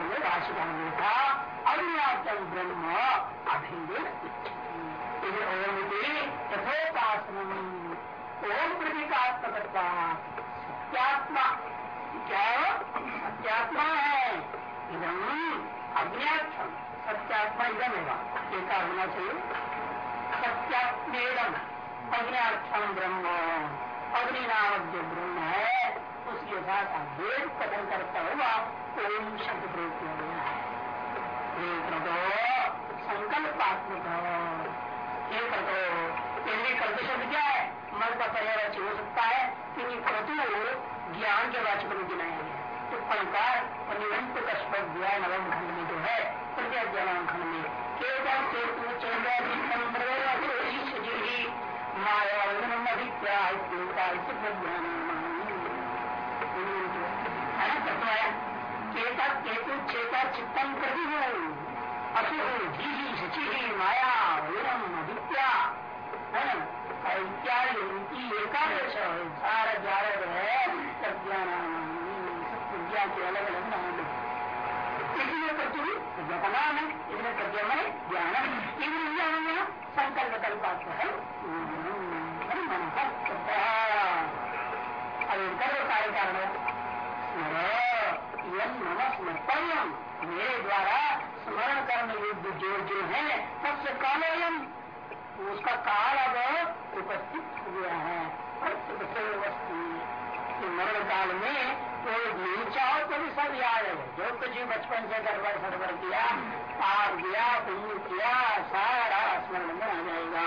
मूल राशि का था ब्रह्म अभिन्न ओम यथोपासनम ओम प्रतीकात्मकता। सत्यात्मा। क्या? सत्यात्मा है। इधम अज्ञाक्षम सत्यात्मा इधम है एक होना चाहिए। सत्यात्मेदम। ब्रह्म। अग्नि नामक जो ब्रह्म। उसके साथ अद्वैत कथन करता हुआ ओम शब्द प्रयोग किया गया है संकल्पात्मक तो कर्त शब्द क्या है? मत का पर्यावाची हो सकता है ज्ञान के वाचक में गिनाया गया टिप्पणकार और निरंत कष्ट दिया नवम खंड में जो है प्रत्याज्ञान खंड में। केवल माया अभिप्राय है ना तत्वाया केता केतु चेता चित्तम प्रति हो असुर धीही शचि माया विरम अभिप्या है इत्यादि एकादश सारा ग्यारह जो है ज्ञान के अलग अलग नाम इसलिए पृथ्वी विद्या का है इसलिए प्रज्ञा ज्ञान इसलिए संकल्प कल्पात है अब कर्म कार्य कारण। नमस्मर्तव्यम मेरे द्वारा स्मरण कर्म युद्ध जो जो है सबसे कालयम। उसका काल अब उपस्थित हो गया है। मरण काल में तो नहीं चाहो तो भी सब याद है। जो कुछ भी बचपन से गड़बड़ सड़बड़ किया पाप दिया पुण्य किया, सारा स्मरण में आ जाएगा।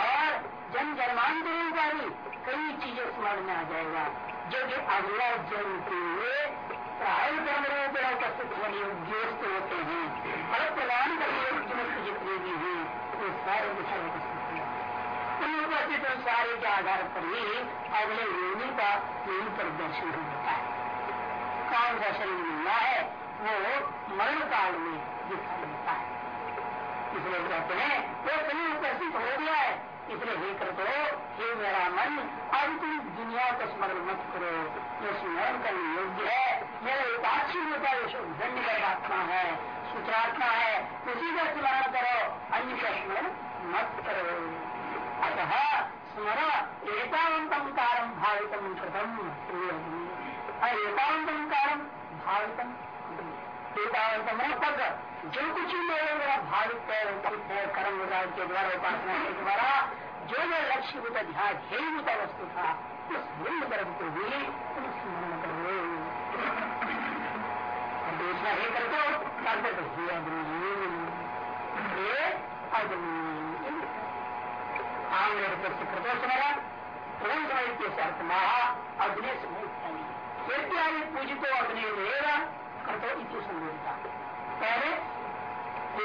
और जन जन्मांतरों का भी कई चीज़ें स्मरण में आ जाएगा। जो कि अगला जन्म के लिए कर्म रूप उपस्थित होने योग्य होते हैं फल प्रदान करने योग्य जितने भी हैं, वो सारे विषय उपस्थित हैं। उन उपस्थित सारे के आधार पर ही अगले योनि का यही पर दर्शन हो। कौन सा शरीर मिलना है, वो मरण काल में दिखाई देता है। इसलिए कहते हैं, वो शरीर उपस्थित हो गया है इसलिए हे दो हे मेरा मन अब तुम दुनिया को स्मरण मत करो। जो स्मरण करने योग्य है। मेरा उपाक्षी होता है जो धन्य गर्भात्मा है, सूत्रात्मा है, उसी का स्मरण करो, अन्य का स्मरण मत करो। अतः स्मर एकावंतम कारम भावितम कृतम। एकावंतम कारम भावितम। एकावंतम पद। जो कुछ भी मेरे भावित है कर्म विभाग के द्वारा उपासना के द्वारा, जो जो लक्ष्य होता ध्यान ध्येय होता वस्तु था, उस लिंग कर्म को भी स्मरण करो दूसरा हे कर दो कर्म तो हे अग्नि हे। कृतो पूर्ण समय महा अग्नि समय इत्यादि पूजितो अग्नि कर्तो इति संबोधिता पहले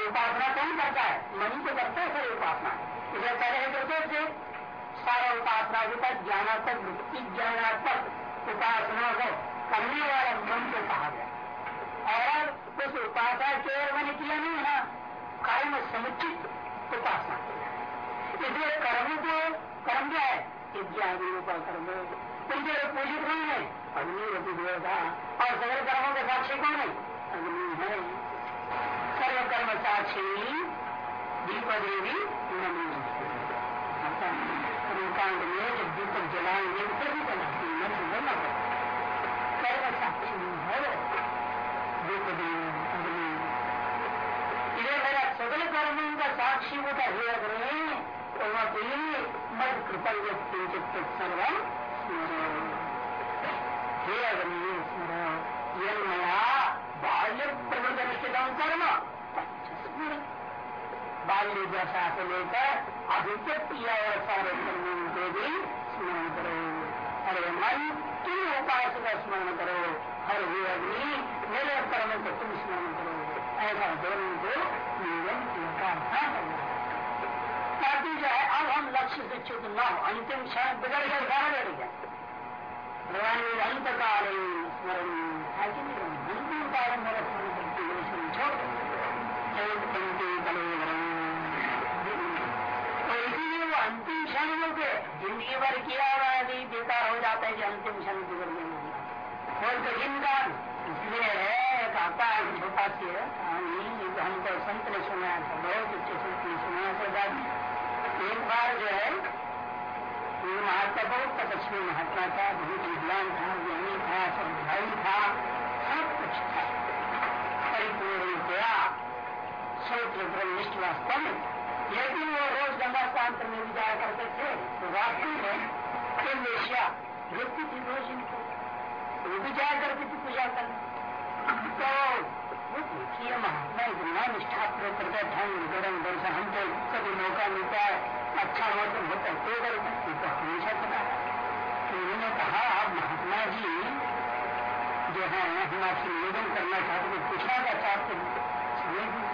उपासना कौन करता है? मन को करता है सर उपासना। इसे पहले करते से सारा उपासना तक ज्ञानात्मक वृत्ति ज्ञानात्मक उपासना को करने वाला मन को कहा गया। और उस उपासना केवल मैंने किया नहीं है कर्म समुचित उपासना इसलिए कर्म को, कर्म क्या है? का कर्म। उनके पूजित कौन है? अग्नि रति देवता। और सगल कर्मों के साक्षी कौन है? अग्नि है। कर्म साक्षी दीप देवी कर्मकांड में जब दीपक जलाएँगे तो भी बनाती मन कर्म साक्षी है दीप देवी अग्नि मेरा सगल कर्मों का साक्षी होता है अग्नि तो मद कृपल्य किंचित सर्वम हे अग्नि स्मरण यह मया बाल्य प्रबंध कर्म बाल्य दशा से लेकर तक किया कर्मों को भी स्मरण करो। अरे मन, तुम उपास का स्मरण करो। हर हे अग्नि, मेरे कर्म को तुम स्मरण करो। ऐसा दोनों को नियम किया ताकि जो है, अब हम लक्ष्य से चुप न अंतिम क्षण बिगड़ गया सारा बिगड़ गया। भगवान अंत काल स्मरण। है कि नहीं अंतिम काल मेरा स्मरण करती है छोड़ तो इसीलिए वो अंतिम क्षण के ज़िंदगी भर किया हुआ यदि बेकार हो जाता है कि अंतिम क्षण की देना और तो जिनका इसलिए है कहता है छोटा सी कहानी हमको संत ने सुनाया था बहुत अच्छे संत ने सुनाया था एक बार जो है महात्मा बहुत तपस्वी महात्मा था बहुत विद्वान था ज्ञानी था सब भाई था सब कुछ था परिपूर्ण गया सूत्र ब्रह्मिष्ठ वास्तव में लेकिन वो रोज गंगा स्नान करने भी जाया करते थे तो वास्तव में वेश्या देखती थी रोज इनको वो भी जाया करती थी पूजा करने तो वो देखिए महात्मा इतना निष्ठा प्रयोग करते ठंड गर्म वर्षा हम तो कभी मौका मिलता है अच्छा मौसम होता है तो करते तो हमेशा पता तो उन्होंने कहा आप महात्मा जी जो है हम आपसे निवेदन करना चाहते थे पूछना का चाहते समय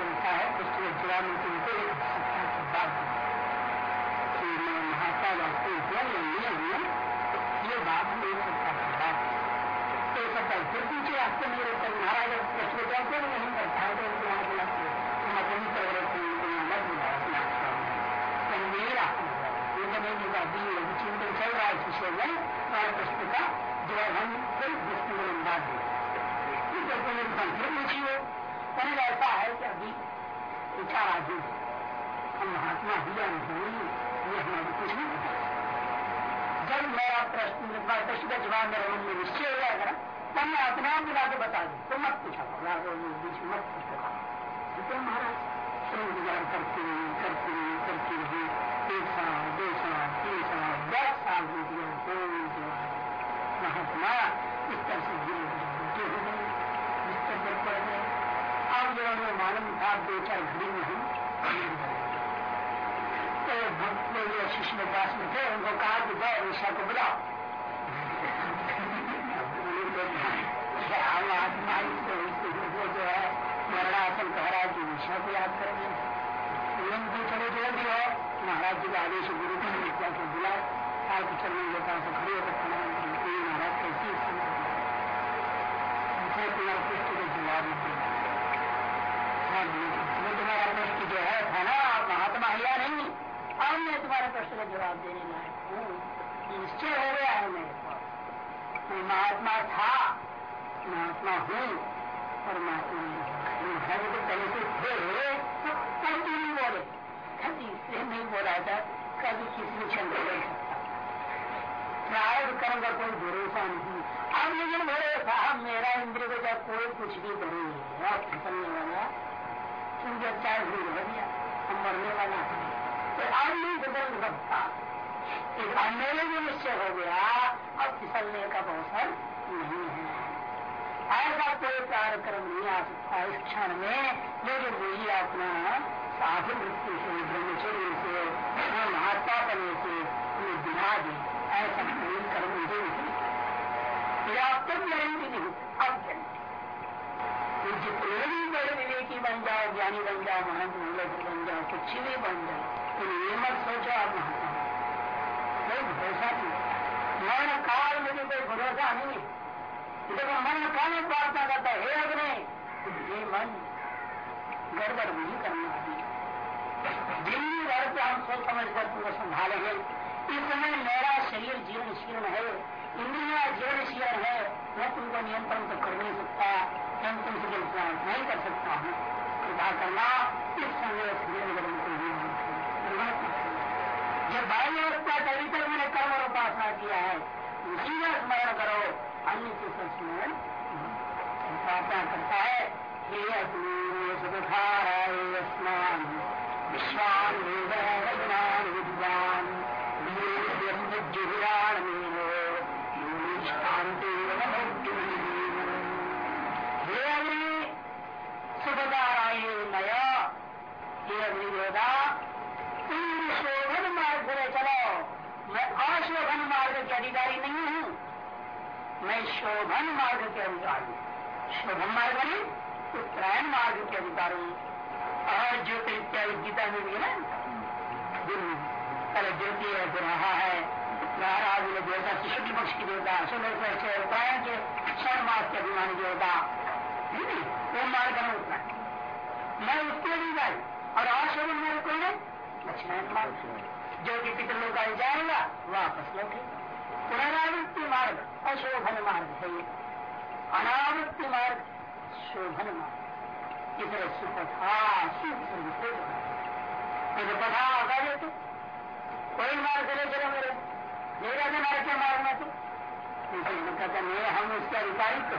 महात्मा था। महात्मा हूँ और महात्मा है तो पहले से थे कभी नहीं बोले कभी इसलिए नहीं बोला था, कभी किसी क्षण सकता प्रारंभ कर्म का कोई भरोसा नहीं। अब लेकिन बोले, साहब, मेरा इंद्र को जब कोई कुछ भी करे आप वाला तुम जब चार घड़ी रह दिया हम मरने वाला है। तो अब नहीं बदल सकता मेरे भी निश्चय हो गया, अब फिसलने का अवसर नहीं है। ऐसा कोई कार्यक्रम नहीं आ सकता। इस क्षण में जो मुझे अपना साधु वृत्ति से, ब्रह्मचर्य से महात्मा करने से उन्हें बिना दे। ऐसा कोई कर्म नहीं या तक नहीं, अब ज़रूरी जितने भी बड़े विवेकी बन जाओ, ज्ञानी बन जाओ महंत मूलक बन जाओ, कुछ भी बन जाओ तो ये मत सोचो, आप महात्मा भरोसा नहीं मरण काल में भी कोई भरोसा नहीं है। जब मन काल प्रार्थना करता है अग्नि ये मन गड़बड़ नहीं करना अभी दिल्ली घर पे हम सोच समझ कर तुमको संभालेंगे इस समय मेरा शरीर जीर्ण शीर्ण है इंद्रिया जीर्ण शीर्ण है मैं तुमको नियंत्रण तो कर नहीं सकता मैं तुमसे नहीं कर सकता हूँ कृपा करना इस समय जब बाह्य अवस्था कभी तक मैंने कर्म और उपासना किया है। उसी का स्मरण करो। अन्य के स्मरण करता हे अग्नि स्नान विश्वान वेदान विद्वान जुहिराण शांति हे अग्नि सुखदाराय नया हे अग्निवेदा शोभ के अधिकारी नहीं हूँ मैं शोभन मार्ग के अधिकारी हूँ शोभन मार्ग बने उत्तरायण मार्ग के अधिकारी हूँ और ज्योति इत्यादि गीता में भी है पहले ज्योति है फिर रहा है महाराज देवता शुक्ल पक्ष की देवता शुक्ल पक्ष उत्तरायण के क्षण मास के अभिमानी देवता वो मार्ग है उत्तरायण मैं उसके अधिकारी और अशोभन मार्ग कौन है दक्षिणायन मार्ग जो कि पितृलोक का जाएगा वापस लौटेगा पुनरावृत्ति मार्ग, अशोभन मार्ग है अनावृत्ति मार्ग, शोभन मार्ग। इधर सुपथा सुख पथा होगा देते। कोई मार्ग चले चलो मेरे। नहीं रहते मार्ग क्या मार्ग में तो? कहते नहीं, हम उसके अधिकारी तो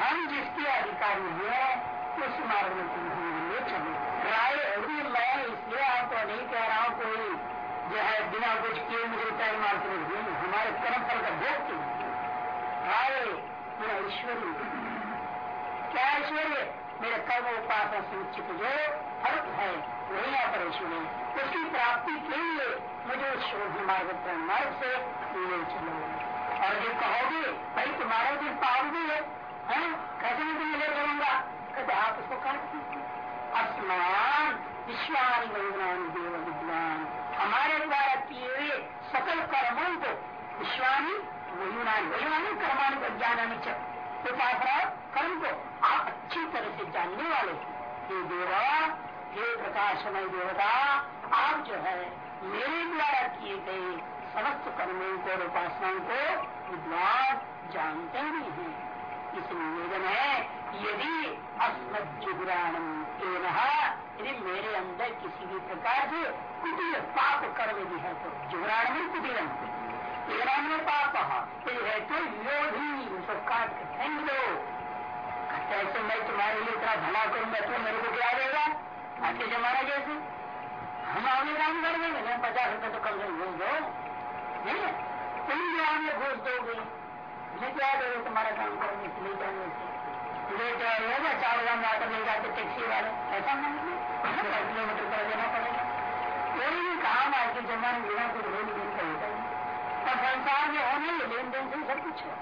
हम जिसके अधिकारी हैं, उस मार्ग में तुम ले चलो राय अभी मैं इसलिए आपको नहीं कह रहा हूँ, कोई जो है बिना कुछ किए मुझे तय मार्ग में हमारे कर्म फल का भोग क्यों? राय मेरा ईश्वरी क्या ऐश्वर्य? मेरे कर्म उपासना सुनिश्चित जो फल है वही पर ऐश्वर्य उसकी प्राप्ति के लिए मुझे उस शोध मार्ग मार्ग से ले चलो। और जो कहोगे भाई तुम्हारा भी पाप भी है, है? कैसे मैं तुम्हें ले चलूँगा? कहते आप उसको काट अस्मान विश्वानी देव विद्वान हमारे द्वारा किए हुए सकल कर्मों को विश्वानी वयुनानी वयुनानी कर्मानी विज्ञानी उपासना कर्म को आप अच्छी तरह से जानने वाले हे। देवा, हे प्रकाशमय देवता, आप जो है, मेरे द्वारा किए गए समस्त कर्मों को और उपासनाओं को विद्वान जानते भी हैं। इस निवेदन है, यदि अस्मजुराणम यदि मेरे अंदर किसी भी प्रकार से कुटिल पाप कर्म भी है तो जुगराण में कुटिलम जुगराण में पाप यदि है तो योधी, उसको काट के फेंक दो। ऐसे मैं तुम्हारे लिए इतना भला करूँगा तो मेरे को क्या देगा? आज के जमाना जैसे? हम आगे काम कर देंगे मैं पचास रुपए तो कम से घूम दो। तुम जो आगे घूस दोगे। मैं क्या देगा तुम्हारा काम करने के लिए जाने से? ले जाएगा चार ग्राम आकर ले जाते टैक्सी वाले। ऐसा नहीं किलोमीटर कर देना पड़ेगा कोई भी काम आज के जमाने बिना कुछ लेन देन का होता है और संसार में होने लेन देन से सब कुछ है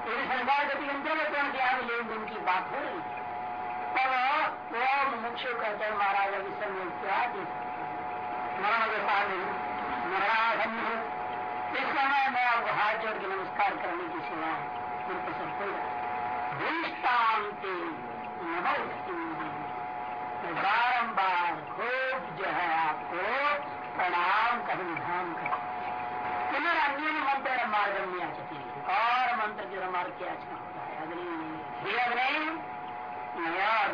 पूरी संसार गति अंतर्गत यहाँ लेन देन की बात हो रही है और वो मुख्य कहते हैं महाराज अभी समय क्या मरण के साथ मरणाधन हो इस समय मैं आपको हाथ जोड़ के नमस्कार करने की सेवा है बिल्कुल सब कोई भूष्टांति बारम्बार खूब जो है आपको प्रणाम कर धाम कर पुनर्न्य मंत्र मार्ग में आचती और मंत्र जो मार्ग की आचना होता है अग्नि हे अग्नि नया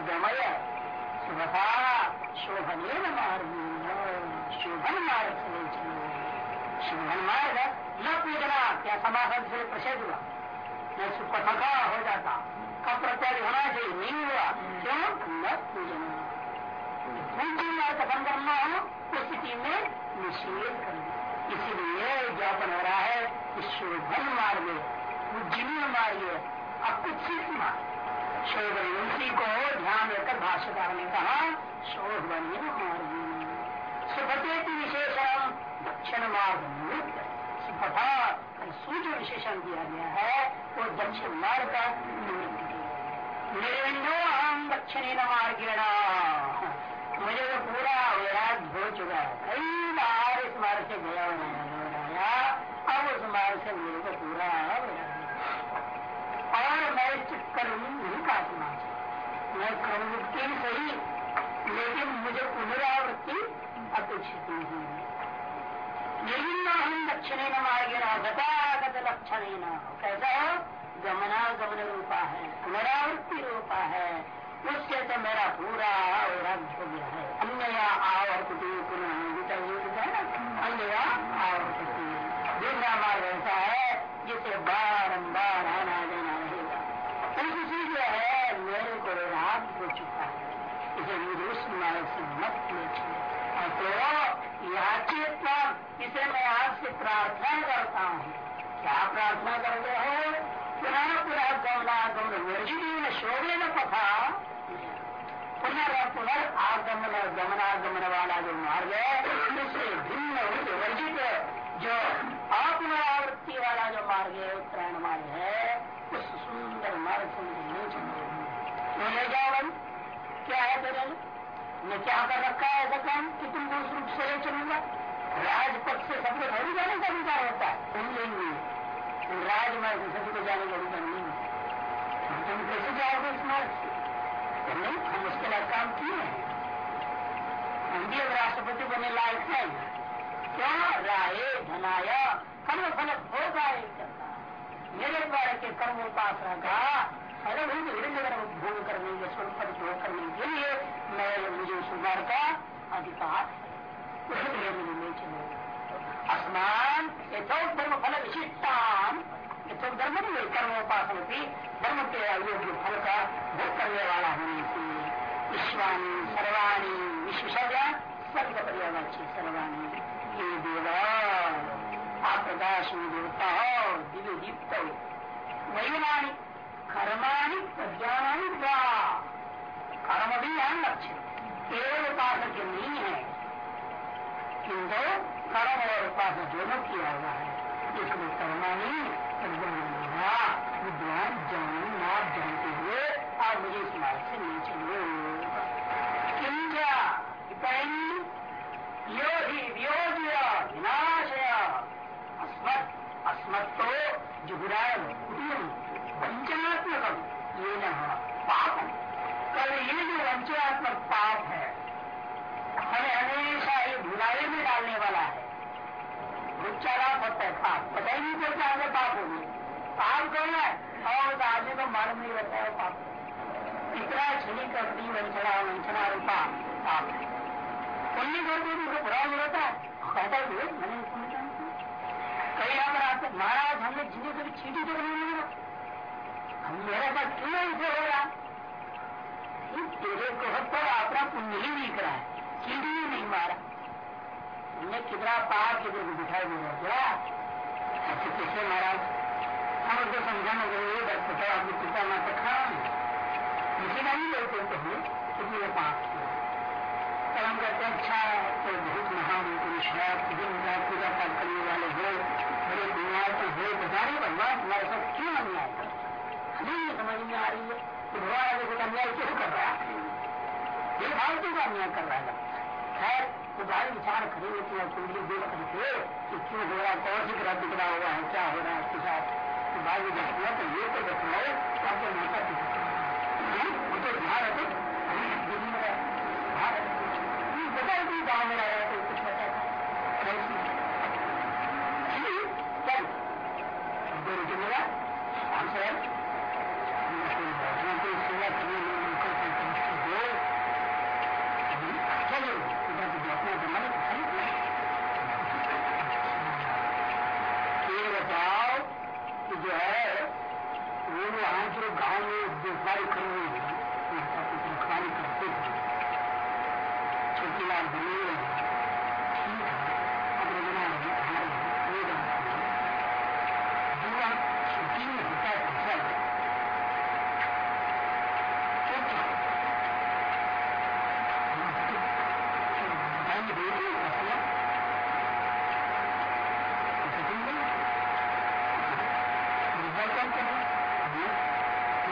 गमय सुबहा शोभने शोभन मार्ग से शोभन मार्ग न पूजना क्या समाधान से प्रसिद्ध हुआ मैं सुपथका हो जाता का प्रत्याग होना चाहिए नहीं हुआ क्यों न पूजना पूजन कथन करना हो उस स्थिति में निषेध करना इसीलिए ज्ञापन हो रहा है कि शोभन मार्ग पूजनीय मार्ग मार्ग शोभन उसी को ध्यान रखकर भाष्यकार ने कहा शोभनीय मार्ग की विशेषण दक्षिण मार्ग निमित्त सुभता सूर्य विशेषण दिया गया है वो दक्षिण मार्ग का निमित्त निर्विंदो हम दक्षिणी मार्गेण मुझे तो पूरा वैराग हो चुका है कई बार इस मार्ग से गया अब उस मार्ग से मेरे को पूरा और मैं चक्कर नहीं काटना मैं कर्म मुक्ति सही, लेकिन मुझे पुनरावृत्ति अपेक्षित नहीं निर्विन्न हम दक्षिणे न मार्गे न गतागत लक्षण कैसा हो? गमनागमन रूपा है, पुनरावृत्ति रूपा है। उससे तो मेरा पूरा वैराग्य हो गया है अन्य आवर्ति पुनः अन्य आवर्ति दूसरा मार्ग ऐसा है जिसे बारम्बार आना जाना रहेगा उससे जो है मेरे को राग हो चुका है इसे विदुष मार्ग से मत ले तो याचित इसे मैं आपसे प्रार्थना करता हूँ क्या प्रार्थना करते हो पुनः पुनः गमनागमन वर्जित शोभे न पथा पुनः पुनर् आगमन गमनागमन वाला जो मार्ग है उससे भिन्न उससे वर्जित जो रहे मैं क्या कर रखा है ऐसा काम कि तुम उस रूप से ले चलूँगा राजपथ से सबको थोड़ी जाने का अधिकार होता है तुम लेंगे राजमार्ग से सभी को जाने का अधिकार नहीं है तुम कैसे जाओगे इस मार्ग से नहीं हम उसके लिए काम किए हैं हम भी अब राष्ट्रपति बनने लायक है क्या राय धनाया कर्म फल होगा मेरे द्वारा के कर्म उपासना का फलभूत हिरण्य भोग करने के स्वरूप भोग करने के लिए मैं मुझे उस बार का अधिकार अस्मान यथोक धर्म फल विशिष्टान यथोक धर्म नहीं कर्म उपासन भी धर्म के अयोग्य फल का भोग करने वाला होने से विश्वानी सर्वाणी विश्व शब्द स्वर्ग पर्यावाची सर्वाणी ये देवा आप प्रकाश में दिव्य कर्माणी प्रज्ञानी कर्म भी है लक्ष्य केवल उपासक नहीं है। किंतु कर्म और उपासना दोनों किया हुआ है। इसलिए कर्माणी विद्वान जान आप जानते हुए आप मुझे इस मार्ग से नहीं चलो किंजा यो ही वियोज्य विनाशय अस्मत् अस्मत् तो जुगुराय वंचनात्मक ये न पाप। कल ये जो वंचनात्मक पाप है, हमें हमेशा ये भुलाए में डालने वाला है। चारा होता है पाप। पता ही नहीं चलता हमें पाप हो गई पाप कौन है? और तो आदमी को मालूम नहीं रहता है पाप। इतना छली करती वंचना वंचना और पाप। पुण्य करते तो उसको बुरा नहीं होता है कहता है मैंने कई यहाँ पर महाराज, हमने जिन्हें कभी चीटी तो नहीं हम मेरे पास क्यों ऐसे हो रहा? तेरे को पर अपना पुण्य ही दिख रहा है चीटी ही नहीं मारा। हमने कितना पाप किधर को दिखाई दे रहा ऐसे कैसे महाराज? हम उसको समझाना चाहिए डॉक्टर साहब आपने पिता माता खा किसी का नहीं बोलते तो हमें ये पाप किया। हम कहते अच्छा तो विश्वास दिन रात पूजा पाठ करने वाले हो, बड़े बीमार तो हो बता रहे भगवान तुम्हारे साथ क्यों अन्याय कर हमें ये समझ में आ रही है कि भगवान आगे कुछ अन्याय क्यों कर रहा है? ये फालतू का अन्याय कर रहा है। खैर तो भाई विचार करेंगे कि कुंडली देख करके कि क्यों हो रहा है कौन सी ग्रह बिगड़ा हुआ है, क्या हो रहा है उसके साथ। तो भाई देखना तो ये तो बताओ आपके माता पिता वो तो ध्यान रखो। बताओ कि गाँव में रह रहा तो कुछ पता था चल दो रुपये मिला हम से सेवा करने में चलो ये बताओ कि जो है वो वहाँ जो गाँव में देखभाल कर रही है रखवाली करते थे छोटी लाल बने हुए ठीक है अब रजना हमारे जो छोटी में होता है फ़सल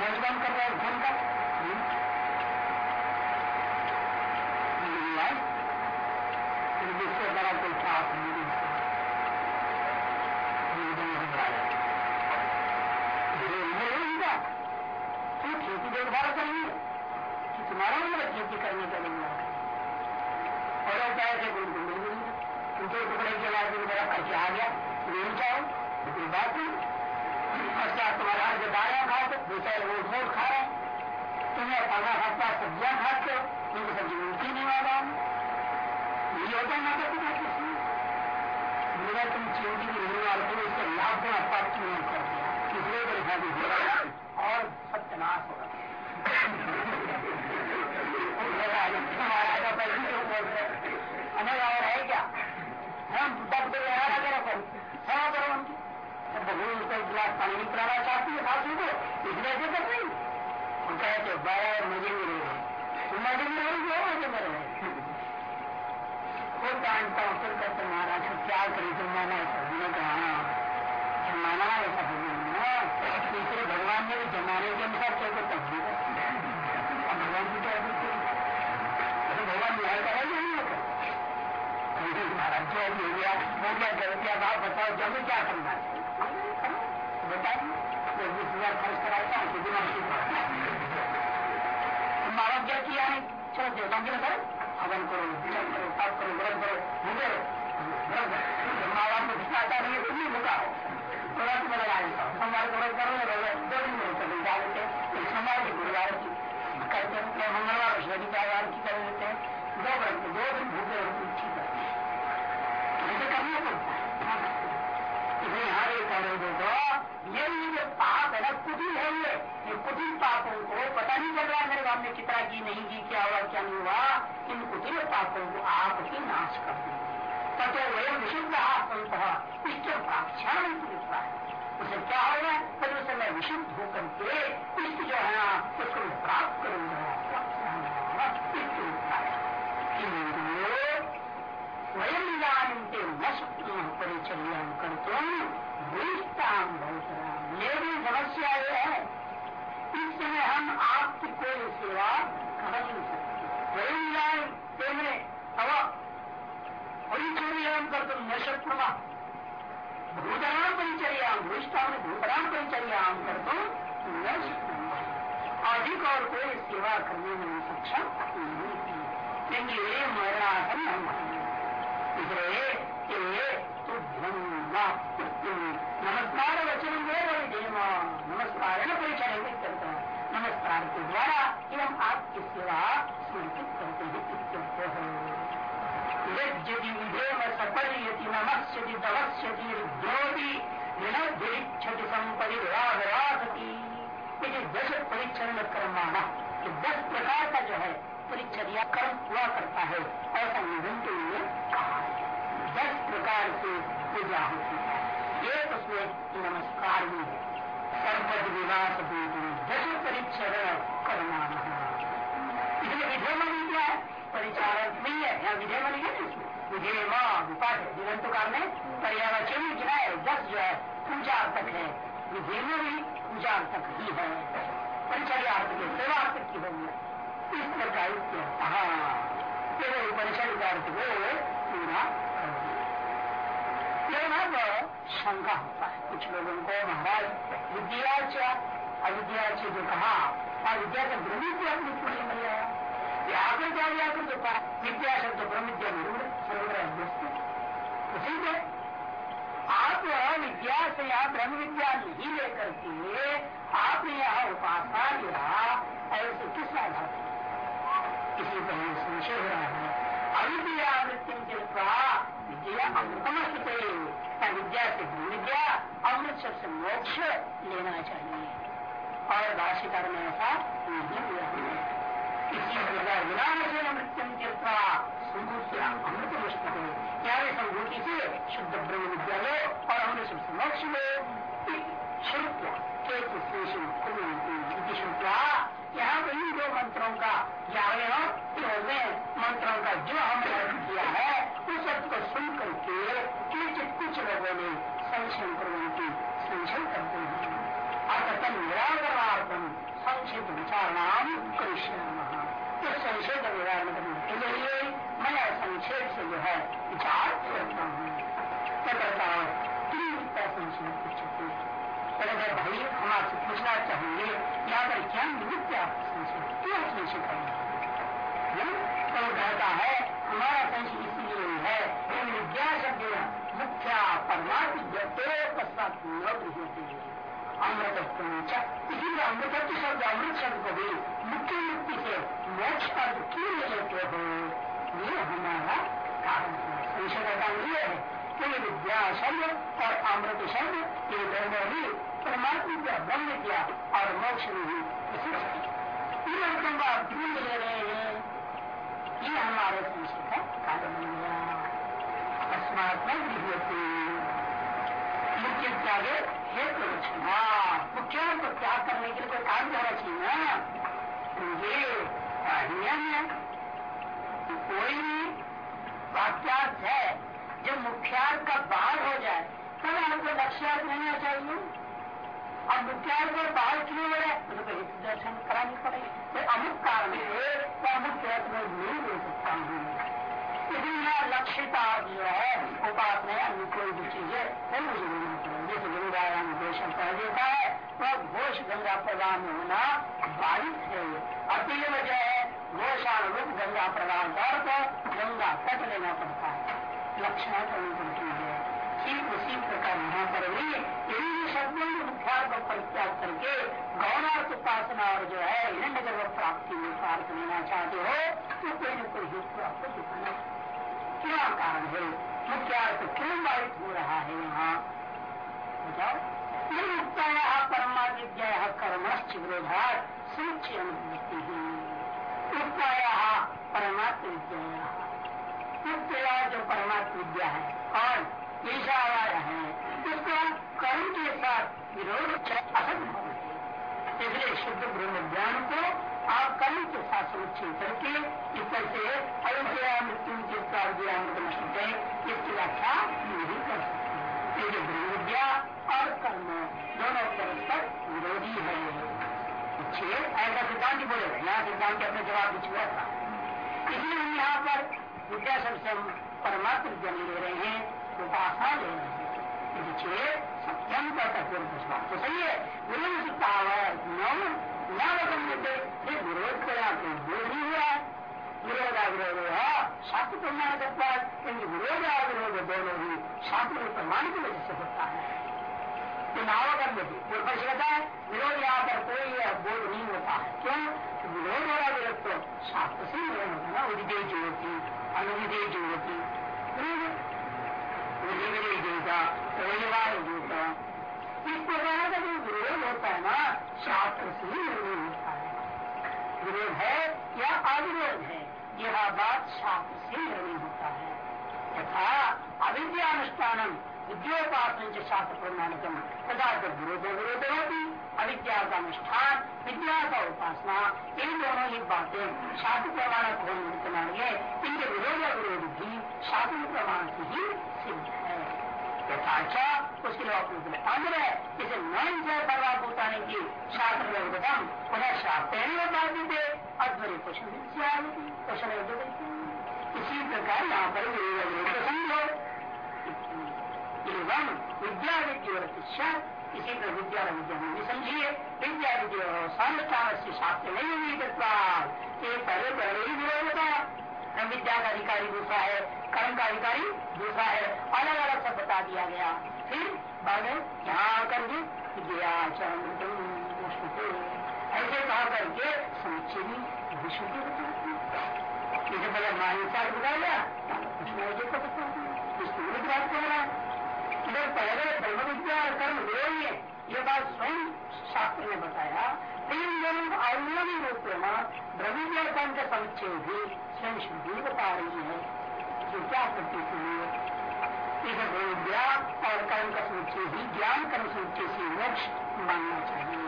मज़बूत कर रहा है धन का जिससे बड़ा कोई पाप नहीं तू खेती देखभाल करेंगे कि तुम्हारा मतलब खेती करने के लिए और क्या है कि बिल्कुल मिल उनके टुकड़े के बाद आ गया नहीं कोई बात नहीं तुम्हारा जो दाया खाओ तो बेचारे वो मोड़ खा रहे तुम्हें पाना खाता सब्ज़ियाँ खाते हो उनको सब्ज़ी मिलती नहीं वाला ये होता माता पिता किसी मेरा तुम चिंती की रहने वाले थे इसके लाभ को प्राप्त नहीं कर दिया? इसलिए परेशानी हो और सत्यनाश हो रहा और है क्या? रहा रखो क्षमा करो उनकी भगवान को गिलास पानी नहीं पिलाना चाहती है सासू को। इसलिए ऐसे कर रही वो कहते बड़ा मज़े में रहे मज़े में रहोगे हो मज़े में रहे वो जानता हूँ फिर कहते महाराज को क्या करें तुम माना ऐसा हमने कहा जमाना ऐसा भगवान तीसरे भगवान ने भी जमाने के अनुसार चलते तब भी भगवान की क्या जो भी हो गया हो गया गलतियाँ भाव बताओ जब क्या करना चाहिए बताइए बीस हज़ार खर्च कराता है तो दिमाग माँ बाप क्या किया है चलो देवता के करो हवन करो जब करो तप करो व्रत करो रहो माँ को खिलाता नहीं है तो नहीं हो लगा देता हूँ सोमवार को व्रत करो दो दिन में कभी डाल देते हैं सोमवार की गुरुवार की करते हैं मंगलवार शनिवार की कर देते हैं दो व्रत दो दिन भूखे ठीक है ऐसे करना पड़ता है इसलिए रहे देखो ये जो पाप है ना कुटिल है, ये ये कुटिल पापों को पता नहीं चल रहा मेरे बाप ने कितना की नहीं की क्या हुआ, क्या नहीं हुआ इन कुटिल पापों को आप ही नाश कर देंगे तथो वह विशुद्ध संत इष्ट है उसे क्या होगा फिर उसे मैं विशुद्ध होकर के इष्ट जो है ना उसको प्राप्त करूँगा इष्ट होता है स्वयं इदानीते न शक्ति परिचर्या करते भूष्टाम बहुतराम मेरी समस्या ये है इस समय हम आपकी कोई सेवा कर नहीं सकते स्वयं में अब तुम न शक्नुमा भूतराम परिचर्या भूष्टाम भूतराम परिचर्या कर शक्नुमा अधिक और कोई सेवा करने में सक्षम नहीं क्योंकि ये मरणासन हम नमस्कार वचन नमस्कार परिचय करता है नमस्कार के द्वारा एवं आपकी सेवा समर्पित करते हैं यदि विधेम सफल यदि नमस्यति दवस्यति रुद्रोति विनोदिच्छति संपरि राधराधति ये दस परिचरण कर्माना दस प्रकार का जो है परिचर्या कर्म हुआ करता है, ऐसा निधन के लिए कहा दस प्रकार से पूजा होती है। एक उसमें नमस्कार भी है। सर्वद विवास दस परिचरण करना इसलिए विधेयमणि क्या है? परिचारक नहीं है। यहाँ विधेयमणि है विपाठ है निरंतकार में पर्यावचन गिना है दस जो है, पूजा तक है। विधेय भी पूजा तक ही है। परिचर्यार्थ के सेवार्थ की हो गया इस प्रकार हाँ का अर्थ को पूरा अब शंका होता है। कुछ लोगों को महाराज विद्याच अविद्याच जो कहा, अविद्या से ब्रह्म विद्या अपनी पूरी मिल जाएगा यहाँ क्या दिया तो कहा विद्या शब्द ब्रह्म विद्या आप विद्या से यहाँ ब्रह्म विद्या नहीं लेकर के आपने यहाँ उपासना लिया, ऐसे किस आधार किसी को हमें संशय हो रहा है। अविद्या चलता विद्या अमृतम विद्या से विद्या, अमृत से मोक्ष लेना चाहिए। और भाष्यकार ने ऐसा नहीं दिया संभूति से शुद्ध ब्रह्म विद्या लो और अमृत से मोक्ष लो श्रुत्या के यहाँ इन दो मंत्रों का ग्यारह मंत्रों का जो हमने अर्थ किया है उस को सुन करके किंचित कुछ लोगों ने की संशय करते हैं अर्थम निराकरणार्थम संक्षिप्त विचारणाम करिष्याम इस संशय करने के मैं संक्षेप से जो है। विचार करता हूँ करता हूँ अगर भाई हम आपसे पूछना चाहेंगे यहाँ पर क्या निमित्त आप संशय क्यों करेंगे तो कहता है हमारा संशय इसलिए है कि शब्द मुख्या परमात्म पश्चात होती अमृत इसीलिए अमृत शब्द अमृत शब्द को भी मुख्य मुक्ति से मोक्ष पद क्यों ले लेते हो ये हमारा कारण संशय का काम ये है कि विद्या शब्द और अमृत शब्द ये दोनों ही परमात्मा विद्या ब्रह्म विद्या और मोक्ष में ही इन अर्थों का क्यों ले रहे हैं ये हमारे संशय का कारण बन गया अस्मात में गृहती मुख्य त्यागे हेतु मुख्य को त्याग करने के लिए कोई कार्य होना चाहिए ना ये नियम है कोई भी वाक्यार्थ है जब मुख्यार्थ का बाहर हो जाए तब हमको लक्ष्यार्थ लेना चाहिए और मुख्यार्थ को बाहर क्यों हो रहा है तो दर्शन करानी पड़ेगी। अमुक कारण है तो अमुक में नहीं ले सकता हूँ। इसलिए लक्षिता जो है उपासना अन्य कोई भी चीज़ है लेना पड़ेगा जैसे गुरुदारायण घोष कह देता है वह घोष गंगा प्रदान होना बाधित है अतीय वजह है घोषाण रूप गंगा प्रदान कर गंगा तट लेना पड़ता है लक्षण करनी पड़ती है ठीक उसी प्रकार यहाँ पर भी यही शब्दों के मुख्यार्थ को परित्याग करके गौणार्थ उपासना और जो है हिरण्य गर्भ प्राप्ति में स्वार्थ लेना चाहते हो तो कोई न कोई हेतु आपको दिखाना कारण है मुख्यार्थ क्यों बाधित हो रहा है यहाँ? बताओ। मुक्ता परमा विद्या कर्मश्च विरोधात समुच्चय अनुभूति मुक्ताया परमात्म विद्या जो परमात्म विद्या है और ईशावाय है। उसका कर्म के साथ विरोध असंभव है। इसलिए शुद्ध ब्रह्म ज्ञान को आप कर्म के साथ समुच्चय करके इस तरह से अयोध्या मृत्यु के शब्द है इसकी व्याख्या नहीं कर सकते। विद्या और कर्म दोनों परस्पर विरोधी है। ऐसा सिद्धांत ही बोलेगा यहाँ सिद्धांत अपने जवाब बिछुआ था। इसलिए हम यहाँ पर विद्या सबसे हम परमात्म विद्या ले रहे हैं, उपासना ले रहे हैं। सत्यम का तो सही है। विरोध तावत न वगम्यते विरोध करा तो विरोध ही। हुआ है। विरोधा विरोध हुआ शास्त्र प्रमाण करता है क्योंकि विरोध और विरोध दोनों ही शास्त्र प्रमाण की वजह से होता है। तो नावकर्म पूर्व पक्ष कहता है। विरोध यहाँ पर कोई बोध नहीं होता है। क्यों? विरोध वाला विरोध तो शास्त्र से नहीं होता ना। उदिदेय जो होती अनुविदेय जो होती। विधि देवता रविवार देवता इस प्रकार का जो विरोध होता है ना शास्त्र से ही निर्णय होता है विरोध है या अविरोध है यह बात शास्त्र से निर्णय होता है तथा अविद्यानुष्ठान विद्योपासन शास्त्र प्रमाणिकम तथा जब विरोध विरोध होती अविद्या का अनुष्ठान विद्या का उपासना इन दोनों ही बातें शास्त्र प्रमाणक होने के मार्गे इनके विरोध विरोध भी शास्त्र प्रमाण से ही सिद्ध है यथाचा उसके लिए अपने अंदर है। इसे नयन से बर्बाद होताने की शास्त्र में व्यवगतम उन्हें शास्त्र नहीं बता देते अध्वरी क्वेश्चन क्वेश्चन इसी प्रकार यहाँ पर विरोध समझो एवं विद्या विद्या इसी तरह विद्या विद्या में समझिए। विद्या विद्या संस्थान से शास्त्र नहीं हुई पहले पहले ही विरोध होता विद्या का अधिकारी दूसरा है कर्म का अधिकारी दूसरा है, अलग अलग सब बता दिया गया। फिर बाद यहाँ आकर के ऐसे कहा करके समुचे भी विष्णु की जैसे पहले माहिंसा बता दिया उसमें को बता दिया। बात कह रहा है पहले ब्रह्म विद्या और कर्म विरोधी है ये बात स्वयं शास्त्र ने बताया। तीन दोनों अवयवी रूप में ब्रह्म विद्या कर्म का समुच्चय भी स्वयं शुद्धि बता रही है। तो क्या करती थी? इस विद्या और कर्म का समुच्चय ही। ज्ञान कर्म समुच्चय से मोक्ष मानना चाहिए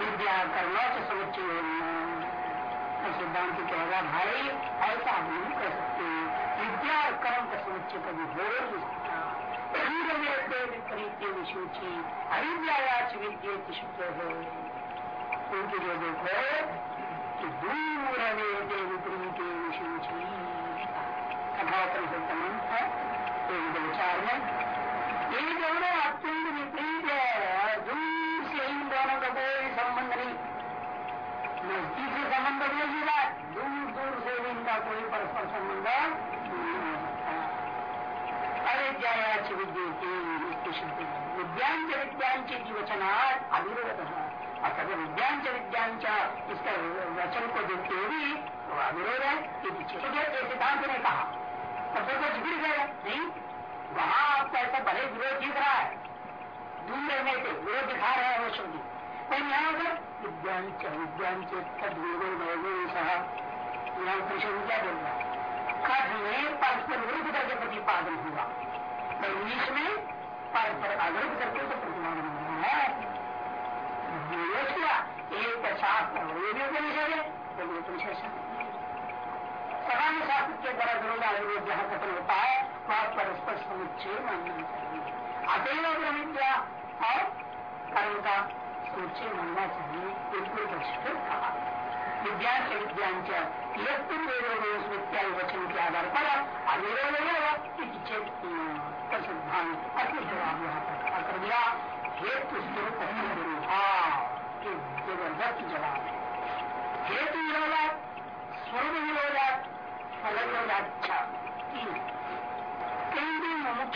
विद्या कर्म से समुच्चय सिद्धांत कहेगा भाई ऐसा हम नहीं कर सकते विद्या और कर्म का समुच्चय कभी हो नहीं सकता विपरीत विशुचि अविद्याच विद्य शुद्ध हो उनके जो देखो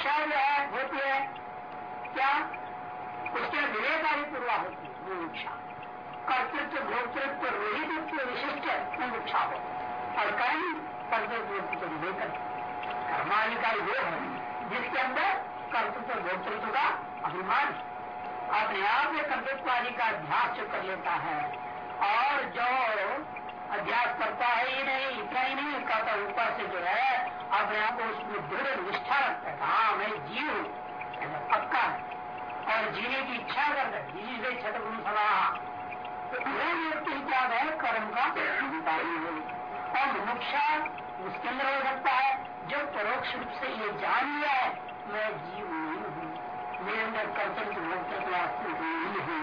मुमुक्षा जो है, होती है। क्या? उसके विवेक आदि पूर्वा होती है। मुमुक्षा कर्तृत्व, भोक्तृत्व रोहित विशिष्ट मुमुक्षा हो और कर्म कर्तृत्व विवेक कर्माधिकारी वो है जिसके अंदर कर्तृत्व भोक्तृत्व का अभिमान। अपने आप में कर्तृत्व आदि का अध्यास कर लेता है। और जो अध्यास करता है ही नहीं, इतना ही नहीं कहता ऊपर से जो है, अपने आप को उसमें दृढ़ निष्ठा रखता है। हाँ मैं जीव हूँ पक्का और जीने की इच्छा करता है, जीवी से गुरु सलाह। तो वो व्यक्ति क्या है, कर्म का और मुमुक्षा उसके अंदर हो सकता है, जो परोक्ष रूप से ये जान लिया है, मैं जीव नहीं हूँ। मेरे अंदर कर्तव्य भोक्तव्य वास्तविक नहीं हूँ।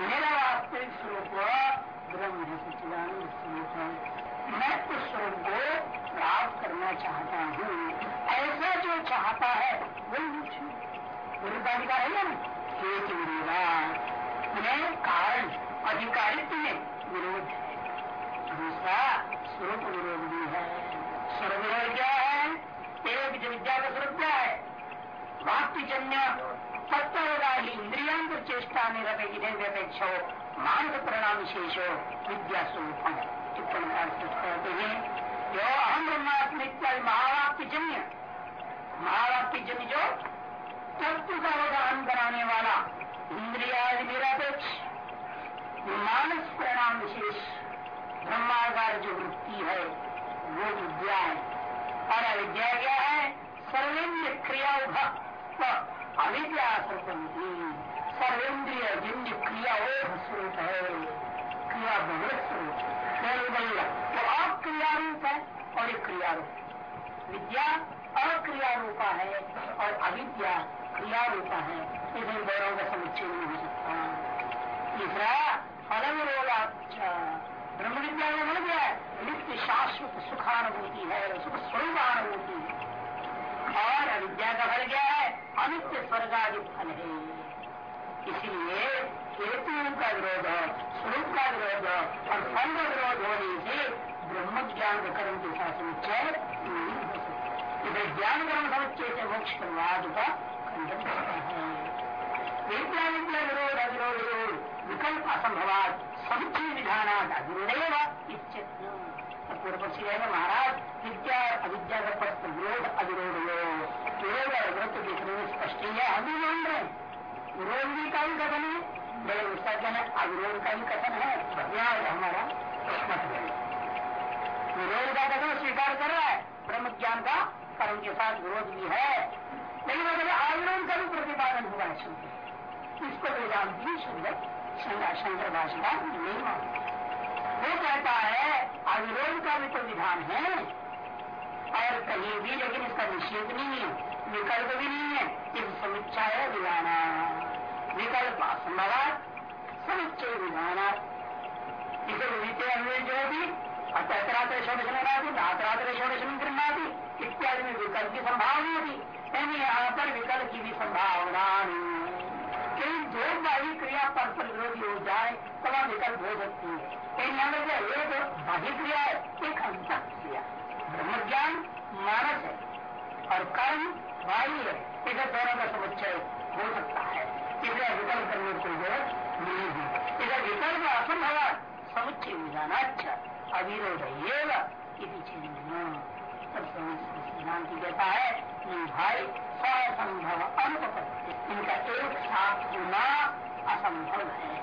मेरा वास्तविक स्वरूप ब्रह्म है मैं उस स्वरूप को प्राप्त करना चाहता हूँ ऐसा जो चाहता है वही मुख्य विरुद्धाधिकार है ना एक विरोधा कारण अधिकारित्व में विरोध है दूसरा स्वरूप विरोध भी है स्वरूप विरोध क्या है एक विद्या का स्वरूप क्या है वाक्यजन्य तत्वदाही इंद्रियांतर चेष्टा निरपेक्षा मानस परिणाम विशेष विद्या स्वरूप टिप्पणी कहते हैं जो अहम ब्रह्मात्म इत्यादि महावाक्यजन्य महावाक्यजन्य जो तत्व का अवगाहन कराने वाला इंद्रिया निरपेक्ष मानस परिणाम विशेष ब्रह्मागार जो वृत्ति है, वो विद्या है। और अविद्या क्या है? सर्वेन्द्र क्रिया अविद्या सर्वंती सर्वेन्द्रिय जिंद्र क्रिया वो स्वरूप है क्रिया बहुल स्वरूप तो अक्रिया रूप है और एक क्रिया रूप विद्या अक्रिया रूपा है और अविद्या क्रिया रूपा है। इसमें दोनों का समुच्चय नहीं हो सकता। तीसरा फल विरोधाचा ब्रह्म विद्या में मिल गया। नित्य शाश्वत सुखानुभूति है, सुख स्वरूप अनुभूति और अविद्या का फल क्या है? अनित्य स्वर्गादि फल है। इसलिए हेतु का विरोध स्वरूप का विरोध और फल का विरोध होने से ब्रह्म ज्ञान का कर्म के साथ समुच्चय नहीं हो सकता ज्ञान कर्म समुच्चय से मोक्ष करवाद का खंडन करता है विद्या विद्या विरोध अविरोध विरोध विकल्प असंभवाद समुच्चय विधान अविरोधेगा पूर्व पक्षी महाराज विद्या अविद्या का प्रश्न विरोध अविरोध विरोध और व्रत देखने में स्पष्ट ही है हम भी मान रहे विरोध का ही कथन है लेकिन उसका कहना अविरोध का ही कथन है है हमारा। विरोध का कथन स्वीकार कर रहा है, ब्रह्म ज्ञान का कर्म के साथ विरोध भी है। लेकिन अगर अविरोध का भी प्रतिपादन हुआ है शुद्ध इसको वेदांत भी शुद्ध शंकर भाषा नहीं वो कहता है अविरोध का भी तो विधान है, और कहीं भी, लेकिन इसका निषेध नहीं है। विकल्प भी नहीं है इस समीक्षा है, विधान विकल्प असंभव समुच्चय विधान इसे विदित अन्वय जो भी अतरात्र षोडशन राधि रात्रात्र षोडशन करनादि इत्यादि में विकल्प की संभावना थी यानी यहाँ पर विकल्प की भी संभावना नहीं कहीं दो क्रिया परस्पर विरोधी हो जाए तो वह विकल्प हो सकती है। कहीं यहाँ पर एक बाह्य क्रिया है, एक अंत क्रिया। ब्रह्म ज्ञान मानस है, और कर्म बाह्य है इसे दोनों का समुच्चय हो सकता है। इसे विकल्प करने की ज़रूरत नहीं है। इसे विकल्प असंभव समुच्चय विधान अच्छा। अविरोध सिद्धांत कहता है। भाई, असंभव अनुपत्ति इनका एक साथ होना असंभव है।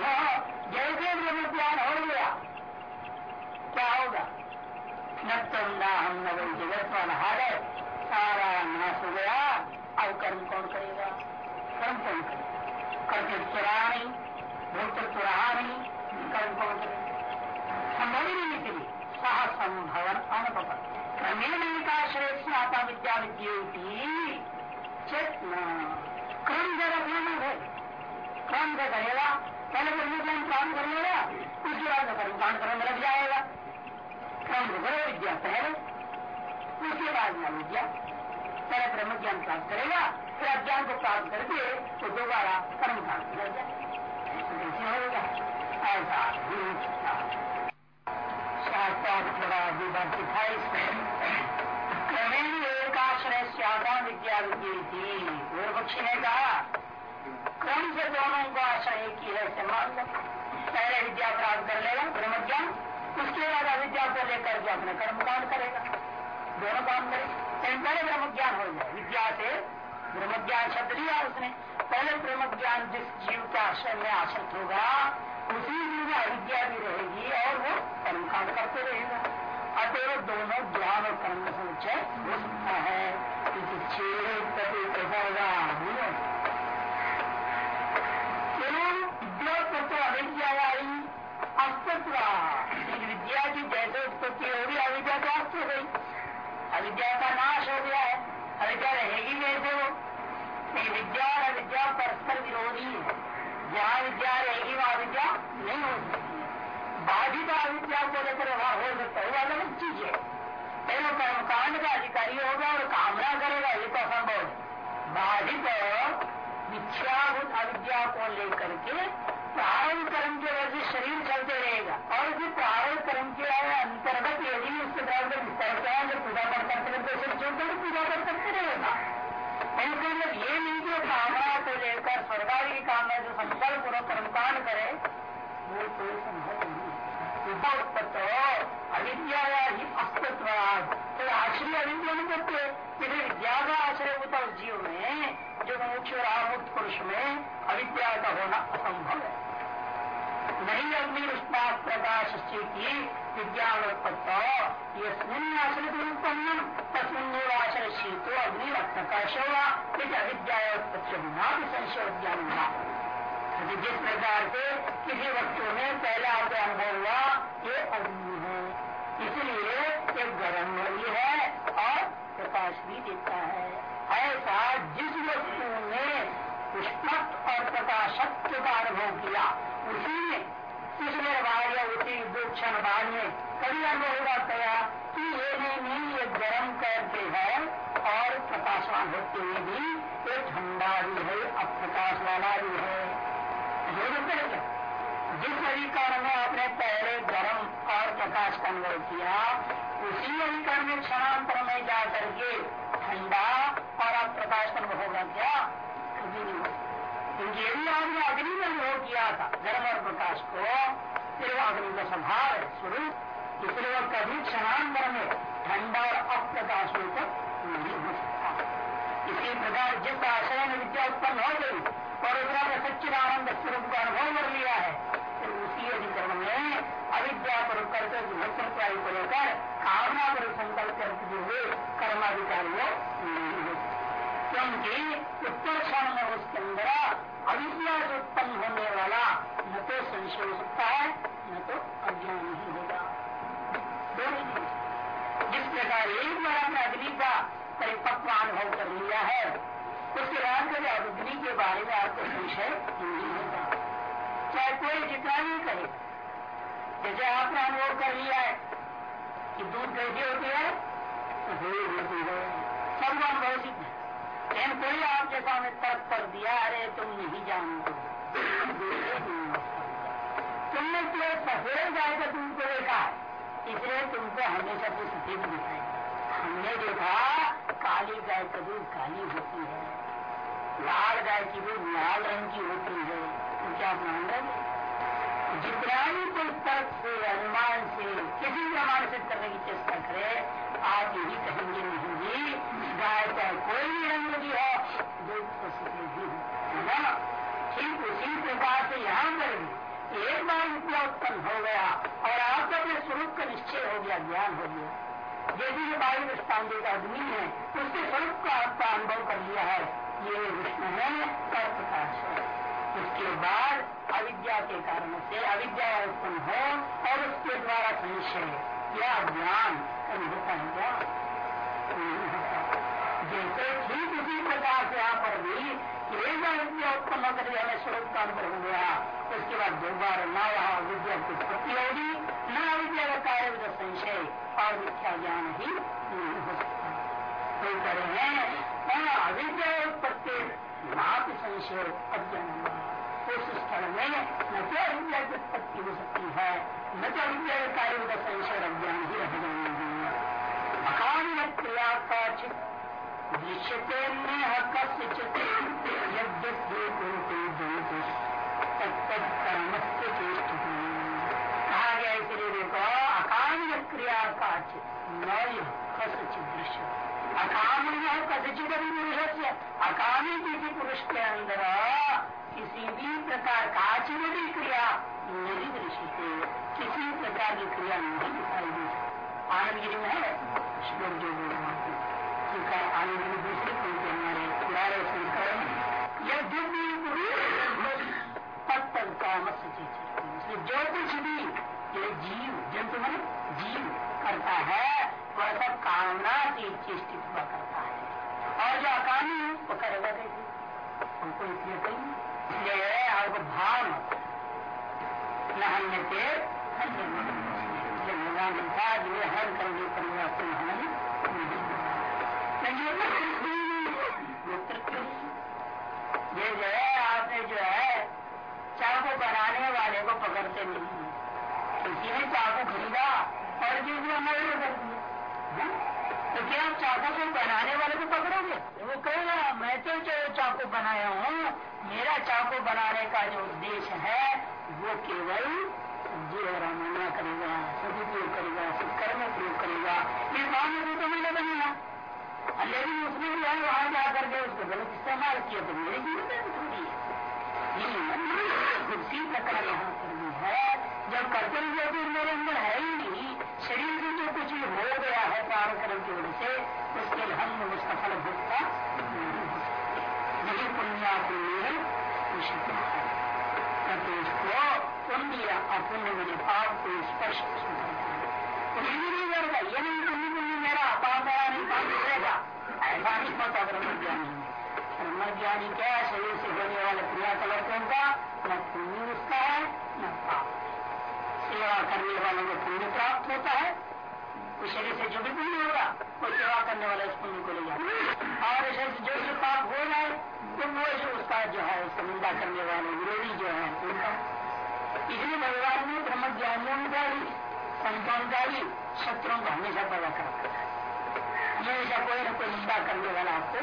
यह जैसे ब्रह्म ज्ञान हो गया। क्या होगा? न तुम न हम न वही जगत वाला हार सारा नाश हो गया अब कर्म कौन करेगा? कर्म कौन करेगा? कर्तृत्व रहा नहीं भोक्तृत्व रहा नहीं कर्म कौन करेगा? संभव ही नहीं के सह संभवन अनुपत्ति क्रमेण श्रेष्ठ स्नाता विद्या विद्या चेतना। क्रम से रखना है क्रम कहेगा पहले ब्रह्म ज्ञान प्राप्त कर लेगा, उसके बाद कर्मकांड करने में लग जाएगा। क्रम करो विद्या, पहले। उसके बाद में विद्या पहले ब्रह्म ज्ञान प्राप्त करेगा, फिर अज्ञान को प्राप्त करके तो दोबारा कर्मकांड कर जाए होगा ऐसा थोड़ा विवाद दिखाई क्रमेण एक आश्रय श्यादा विद्या विद्या पूर्व पक्षी ने कहा क्रम से दोनों को आश्रय की है ऐसे मान लो। पहले विद्या प्राप्त कर लेगा, ब्रह्म ज्ञान, उसके बाद अविद्या को लेकर के अपने कर्मकांड करेगा। दोनों काम करेगा पहले ब्रह्म ज्ञान हो जाए विद्या से ब्रह्म ज्ञान शब्द लिया उसने। पहले ब्रह्म ज्ञान जिस जीव के आश्रय में आश्रित होगा, उसी जीव में अविद्या भी रहेगी और वो कर्मकांड करते रहेगा। अतएव दोनों ज्ञान और कर्म का समुचय हो। सकता है तत्व अविद्या अस्तित्व विद्या की जैसे उत्पत्ति होगी, अविद्या तो अस्त हो गई अविद्या का नाश हो गया है। अविद्या रहेगी कैसे वो। विद्या और अविद्या परस्पर विरोधी है। जहाँ विद्या रहेगी, वहाँ विद्या नहीं हो सकती बाधित अविद्या को लेकर वहाँ हो सकता है। वो अलग चीज़ है। वो कर्मकांड का अधिकारी होगा और कामना करेगा। ये तो असंभव है। बाधित मिथ्याभूत अविद्या को लेकर के प्रारंभ कर्म के वजह शरीर चलते रहेगा। और उसी प्रारंभ कर्म के अंतर्गत यदि उसके तरफ़ करते हैं पूजा कर करते रहते सिर्फ़ चलते पूजा कर सकते रहेगा। मतलब ये नहीं कि कामना को लेकर, स्वर्गादी की कामना जो संकल्प पूर्वक कर्मकांड करे, वो कोई संभव नहीं उत्पत्त अविद्या अस्तित्व तो आश्रय अविद्या नहीं करते फिर विद्या का आश्रय होता उस जीव में, जो मुख्य और आमुक्त पुरुष में अविद्या का होना असंभव है। नहीं अग्नि उष्मा प्रकाश की विज्ञानोत्पत्त यस्मिन आश्रित उत्पन्न तस्मिन आश्रय शीतो अग्नि प्रकाश होगा इस अविद्यात्पत्ति बिना भी संशय ज्ञान हुआ जिस प्रकार से किसी वस्तु में पहले आपको अनुभव हुआ, ये अग्नि है। इसलिए ये गर्म भी है और प्रकाश भी देता है। ऐसा जिस वस्तु ने उष्णत और प्रकाशत्व का अनुभव किया उसी में उसी दो क्षण बाद में कभी अनुभव होगा गया कि ये नहीं ये गर्म करके है और प्रकाशवान होते हुए भी ये ठंडा भी है अप्रकाश वाला भी है। ये जिस अधिकार में आपने पहले गर्म और प्रकाश का अनुभव किया, उसी अधिकरण में क्षणांतर में जा करके ठंडा और अप्रकाश का अनुभव होगा क्या कभी नहीं क्योंकि यदि आपने अग्नि में अनुभव किया था, धर्म और प्रकाश को, फिर वो अग्नि का स्वभाव है, स्वरूप। इसलिए वह कभी क्षणांतर में ठंडा और अप्रकाश होकर नहीं हो सकता। इसी प्रकार जिस आशय में विद्या उत्पन्न हो गई, और उसने अपने सच्चिद आनंद स्वरूप का अनुभव कर लिया है, फिर उसी अधिकरण में अविद्या पर करके प्रायु को लेकर कामना पर संकल्प करते हुए कर्माधिकारी वो नहीं हो सकता। क्योंकि उत्तर क्षण में उसके अंदर से उत्पन्न होने वाला न तो संशय हो सकता है, न तो अज्ञान ही होगा। जिस प्रकार एक बार आपने अग्नि का परिपक्व अनुभव कर लिया है, उसके बाद कभी अग्नि के बारे में आपको संशय नहीं होगा। चाहे कोई जितना भी कहे, जैसे आपने अनुभव कर लिया है कि दूध कैसी होती है सफ़ेद होती है। सब अनुभव सिद्ध है। लेकिन कोई आपके सामने तर्क कर दिया, अरे तुम नहीं जानते। तुमने तो सफ़ेद गाय का दूध को देखा इसलिए तुमको हमेशा तो सफ़ेद दिखाएगा हमने देखा, काली गाय का दूध काली होती है। लाल गाय की भी लाल रंग की होती है। तो क्या आप मान रहे जितना भी कोई तर्क से, अनुमान से, किसी प्रमाण सिद्ध करने की चेष्टा करे आप यही कहेंगे, नहीं जी गाय चाहे कोई भी रंग की हो सफ़ेद ही है ना ठीक, उसी प्रकार से यहाँ पर भी एक बार विद्या उत्पन्न हो गया और आपको अपने स्वरूप का निश्चय हो गया, ज्ञान हो गया। जैसे ये वायु दृष्टांत का आदमी है उसके स्वरूप का आपका अनुभव कर लिया है। ये विष्णु है और प्रकाश है। उसके बाद अविद्या के कारण से अविद्या उत्पन्न हो और उसके द्वारा संशय या ज्ञान कभी होता है क्या जैसे ठीक उसी प्रकार से यहाँ पर भी विद्या उत्पन्न होकर हमें स्वरूप का अनुभव हो गया उसके बाद दोबारा न वहाँ विद्या की उत्पत्ति होगी न विद्या का कार्य संशय, और मिथ्या ज्ञान ही नहीं हो सकता तो करे हैं अविद्या उत्पत्ति नापि संशय अज्ञान उस स्थल में न तो अविद्या की उत्पत्ति हो सकती है न तो अविद्या का कार्य संशय अज्ञान ही रह जाएँगे। अकाम क्रिया का चित्त दृश्यते में कस्यचित कहा गया इसलिए देखो अकाम क्रिया का कस्यचित से अकामी किसी पुरुष के अंदर किसी भी प्रकार काचित भी क्रिया नहीं दृश्य किसी प्रकार की क्रिया नहीं दिखाई दी आनंद गिरी में है श्लोक जो जो कुछ भी ये जीव जंतु मन जीव करता है, वह सब कामना से चेष्टित हुआ करता है और जो अकामी है वो करेगा कैसे हमको इसलिए कहीं इसलिए आपको भाव न हमने से भगवान ने कहा जो हर करने परिवर्तन हमें ये जो है, आपने जो है, चाकू बनाने वाले को पकड़ते नहीं किसी ने चाकू खरीदा, और जिसने मर्डर कर दिया। तो क्या आप चाकू को बनाने वाले को पकड़ोगे? वो कहेगा मैं तो जो चाकू बनाया हूँ, मेरा चाकू बनाने का जो उद्देश्य है, वो केवल जी रामना करेगा, सदुपयोग करेगा, सत्कर्म प्रयोग करेगा। ये काम तो मैंने बनाया लेकिन उसने भी है वहाँ जाकर के उसको गलत इस्तेमाल किया तो मेरी ज़िम्मेदारी थोड़ी है। उसी प्रकार यहाँ पर भी है। जब कर्तव्य ज्योति मेरे अंदर है ही नहीं, शरीर से जो कुछ भी हो गया है प्राण कर्म की वजह से, उसके लिए हम उसका फल भोगता नहीं। पुण्या पुण्य तो उसको पुण्य अपुण्य मेरे पाप को स्पर्श तो ये नहीं करेगा ये नहीं पुण्य पुण्य मेरा पाप मेरा नहीं पाप दूसरेगा ऐसा नहीं होता ब्रह्म ज्ञानी ब्रह्म ज्ञानी क्या शरीर से होने वाले क्रियाकलापों का न पुण्य उसका है न पाप सेवा करने वालों को पुण्य प्राप्त होता है शरीर से जो भी पुण्य होगा वो सेवा करने वाले उस पुण्य को ले जाए और शरीर से जो भी पाप हो जाए तो वो उसका जो है उसका निंदा करने वाले विरोधी जो है उनका इसलिए भगवान ने ब्रह्म ज्ञानियों का भी संतों का भी शत्रुओं को हमेशा पैदा कर। रखा है कोई ना कोई निंदा करने वाला आपको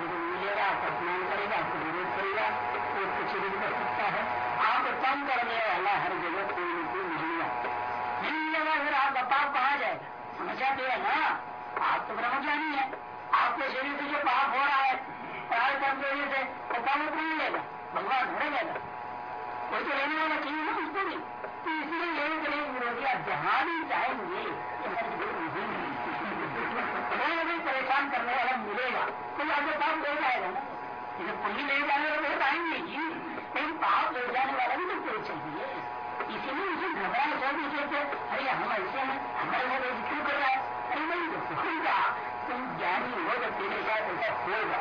ज़रूर मिलेगा, आपको अपमान करेगा, आपको विरोध करेगा, वो कुछ भी कर सकता है। आपको कम करने वाला हर जगह कोई ना कोई मिलेगा मिलेगा फिर आपका पाप कहा जाएगा? समस्या तो है ना। आप तो ब्रह्मज्ञानी है। आपके शरीर से जो पाप हो रहा है पढ़ाई कर्म से, वो काम कौन लेगा। भगवान ढूंढेगा कोई तो लेने वाला चाहिए ना उसको भी? तो इसलिए यही विरोधी जहाँ भी जाएँगे कोई भी परेशान करने वाला मिलेगा तो आपको पाप ले जाएगा ना। जैसे पुण्य ले जाने वाले बहुत आएँगे जी लेकिन पाप ले जाने वाला भी तो कोई चाहिए। इसीलिए उसे घबराए सब उसे अरे, हम ऐसे हैं, हमारे घर क्यों कर रहा है? अरे नहीं होगा तुम ज्ञानी हो तो तेरे साथ ऐसा होगा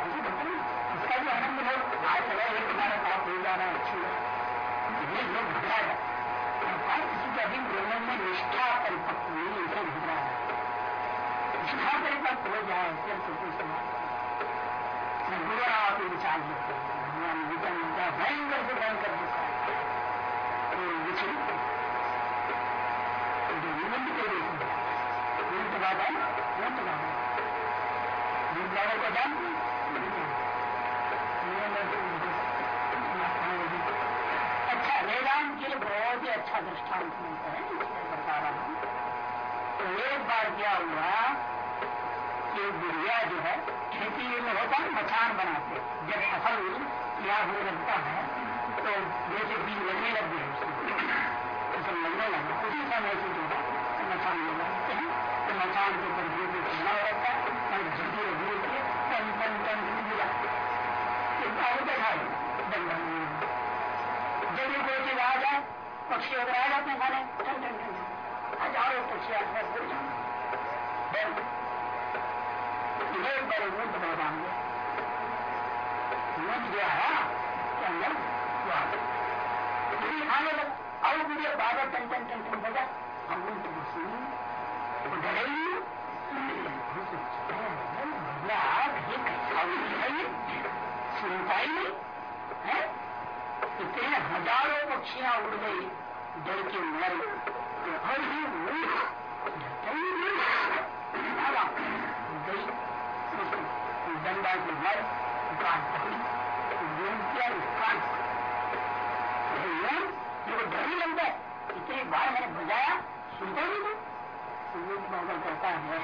इसका भी आनंद हो, आज लगा ये तुम्हारा पाप ले जाना अच्छी है ये लोग घबरा किसी का ब्रह्म में निष्ठा परिपक्व नहीं है निष्ठा परिपक्व हो जाए फिर आप विचार करते हैं भगवान गीता है भयंकर से भयंकर तो विचलित जो निबंध के देश में है तो बात को जानते अच्छा लिए बहुत ही अच्छा दृष्टांत मिलता है, इसलिए बता रहा हूँ। तो एक बार क्या हुआ कि बुढ़िया जो है, खेती में होता है मचान बनाते जब फ़सल या होने लगता है तो जैसे बीज लगने लग गए फ़सल लगने लगा। उसी समय से जो है मचान लगाते हैं। तो मचान के ऊपर धीरे धीरे रहता है, और धीरे धीरे धीरे टन टन टन मिला बैठा दंड जब कोई चीज़ आ जाए पक्षी अगर आ जाते हैं टन हज़ारों पक्षी आसपास घुर जाए एक बार मुद्ध बाबा गया के अंदर खाने लगा अब मुझे बाबा टन टन टन टन बजा हम उल्टी तो सुनी डरे ही सुनता ही नहीं है? इतने हज़ारों पक्षियाँ उड़ गई, डर के मर। हर ही गई डंडा के मर काट मेरे डर ही लगता है। इतनी बार मैंने बजाया, सुनता नहीं। था सुमित बाबा कहता है।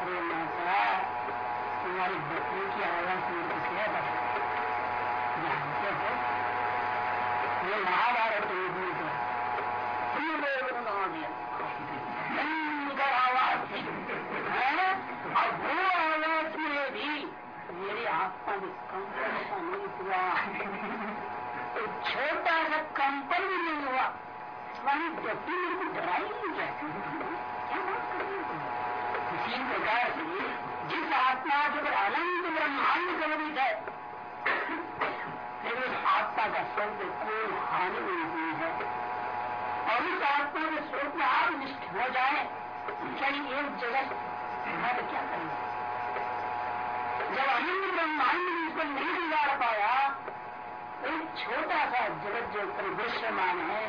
अरे माता तुम्हारी बकरी की आवाज़ मेरे को क्या पता जानते हो? ये महाभारत भयंकर आवाज़ थी अब वो आवाज़ में भी। मेरी आत्मा में कंपन सा नहीं हुआ। एक छोटा सा कंपन भी नहीं हुआ। तुम्हारी व्यक्ति मेरे को डराई नहीं रही इसी प्रकार से जिस आत्मा के ऊपर अनंत ब्रह्मांड गमित है उस आत्मा का शब्द कोई हानि नहीं हुई है। और उस आत्मा के स्वरूप में आप निष्ठ हो जाए क्या एक जगह मैं तो क्या करेंगे जब अनंत ब्रह्मांड इसको नहीं बिगाड़ पाया, एक छोटा सा जगत जो परिदृश्यमान है,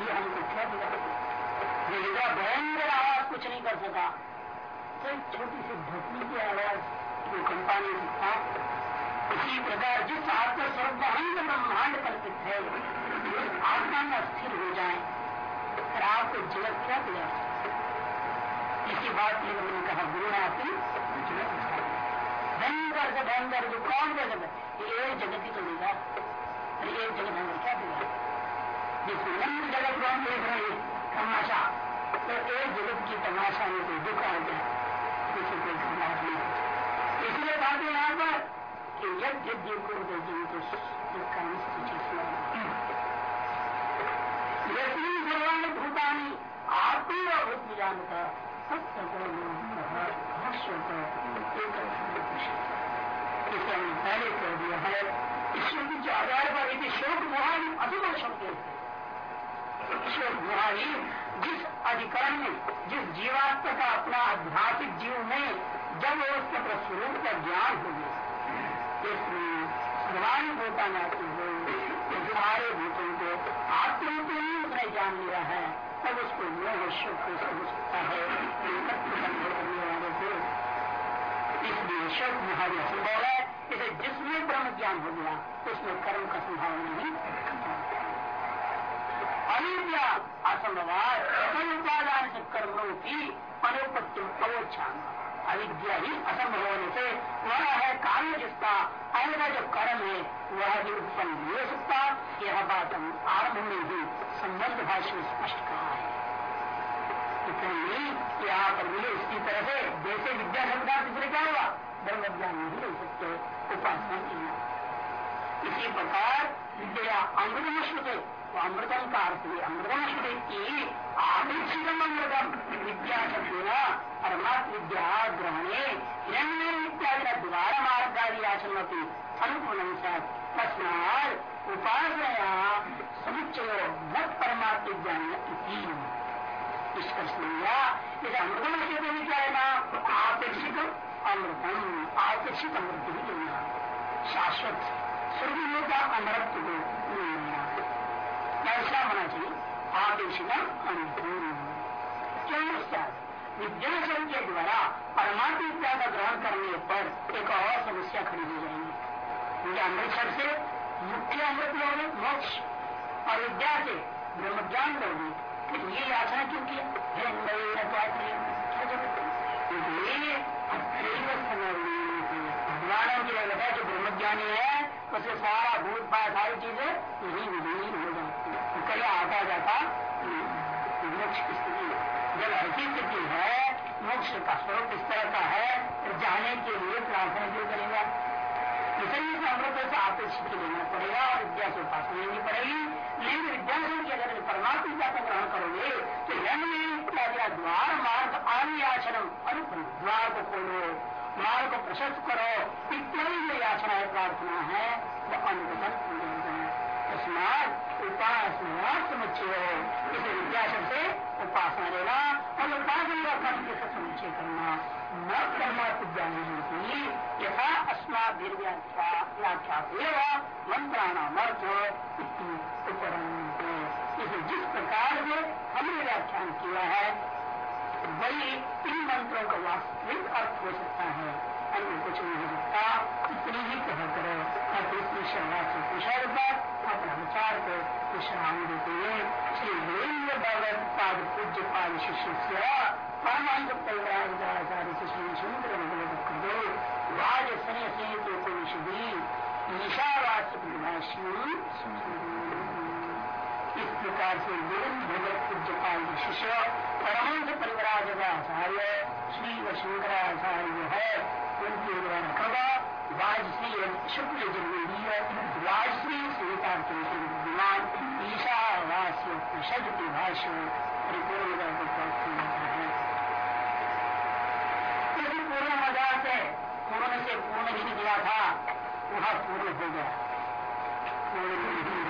ये हमको क्या बिगाड़ भयंकर आवाज़ कुछ नहीं कर सका। तो एक छोटी सी धरती की आवाज़, जो कंपा नहीं सकता इसी प्रकार जिस आत्मा स्वरूप अनंत ब्रह्मांड कल्पित है आत्मा में स्थिर हो जाए, फिर आपको जगत क्या दिया? इसी बात के लिए मैंने कहा, गुरु ने आपकी भयंकर से भयंकर जो कौन कह सकता ये जगत ही तो देगा अरे एक जगत हमें क्या देगा जिस नंद जगत को हम देख रहे तमाशा। तो एक जगत की तमाशा में कोई दुख आ गया को इसलिए बात यहाँ पर कि यज्ञ देव को यज्ञ सर्वांग भूतानी आत्मी भूत जानता पहले कह दिया है ईश्वर के जो आधार पर यदि शोक मुहारी अभिवर्षण के ईश्वर मुहारी जिस अधिकरण में, जिस जीवात्मा का अपना आध्यात्मिक जीव में, जब उसके प्रस्वरूप का ज्ञान हो गया इसमें सर्वानुभूता नाते हुए सारे भूतों को आत्मा को ही उसने जान लिया है, तब उसको मोह शोक हो सकता है। करने वाले को इसलिए शोक असंभव है, इसे जिसमें ब्रह्म ज्ञान हो गया, उसमें कर्म का संभावना नहीं। अविद्या असंभवाद उपादान से कर्मों की अनुपत्ति अवोच्छान अविद्या ही असंभव होने से। वह है कार्य जिसका अन्य जो कर्म है, वह भी उत्पन्न नहीं हो सकता। यह बात हम आरंभ में ही संबंध भाषा में स्पष्ट कहा है। इतनी यहाँ पर मिले इसी तरह से जैसे विद्या शब्द दूसरे क्या हुआ? ब्रह्म ज्ञान नहीं ले सकते, उपासना नहीं इसी प्रकार विद्या श्रुते तो अमृतम का अर्थ श्रुते की आपेक्षितम अमृतम। विद्या शब्द परमात्म विद्या ग्रहणे हिरण्य इत्यादि द्वारा मार्ग आदि आचरण अनुकूल तस्मात उपासना समुच्चय भक्त परमात्म ज्ञान निष्कर्ष लिया जैसे अमृतम शब्द में क्या है ना आपेक्षित अमृतम आपेक्षित अमृत भी शाश्वत स्वर्ग का अमृत को ऐसा होना चाहिए। आपेक्षित अमृत क्यों विद्यासन के द्वारा परमात्म विद्या का ग्रहण करने पर एक और समस्या खड़ी हो जाएँगी। क्योंकि अमृत शब्द से मुख्य अमृत लोगे, मोक्ष। और विद्या से ब्रह्म ज्ञान लोगे। तो ये याचना क्यों किया भगवान की है जो ब्रह्मज्ञानी है, उसे सारा भूत पाया सारी चीज़ें यही विलीन हो तो कहीं आता जाता मोक्ष की स्थिति जब ऐसी स्थिति है, मोक्ष का स्वरूप इस तरह का है तो जाने के लिए प्रार्थना क्यों करेगा? इसलिए अमृत से अपेक्षित लेना पड़ेगा और विद्या से उपासना लेनी पड़ेगी। लेकिन विद्या से अगर परमात्मा विद्या का ग्रहण करोगे तो यह द्वार मार्ग आर्याचरम अनुकूल द्वार को खोलो, मार्ग को प्रशस्त करो। इत्यादि जो याचना है, प्रार्थना है उपासना उपासना समुच्चय और उपासना का कर्म करना। न कर्मा विद्या नहीं यथा अस्मादीर व्याख्या मंत्राणाम अर्थ उपरंते इसे जिस प्रकार से हमने व्याख्यान किया है, वही इन मंत्रों का वास्तविक अर्थ हो सकता है। अन्य कुछ नहीं हो इतनी ही। कह करो और इस शरणार्थ विषय पर अपना विचार को विश्राम देते हुए श्री वीरेंद्र भगवत पाद पूज्य पाद शिष्य से परिवराचार्य से श्री सुंदर दो वाज सने से तो ईशावास्य इस प्रकार से विभिन्न भगत पूज्यपाल के शिष्य परमांश परिवराजाचार्य श्री व शंकराचार्य है। उनके द्वारा कदा वाजश्री शुक्ल चतुर्वेदीय वाजश्री स्वीकार विमान ईशा वास्य परिषद के भाष्य परिपूर्ण पूर्ण मज़ाक है। तो पूर्ण से पूर्ण ही निकला था, वह पूर्ण हो गया। पूर्ण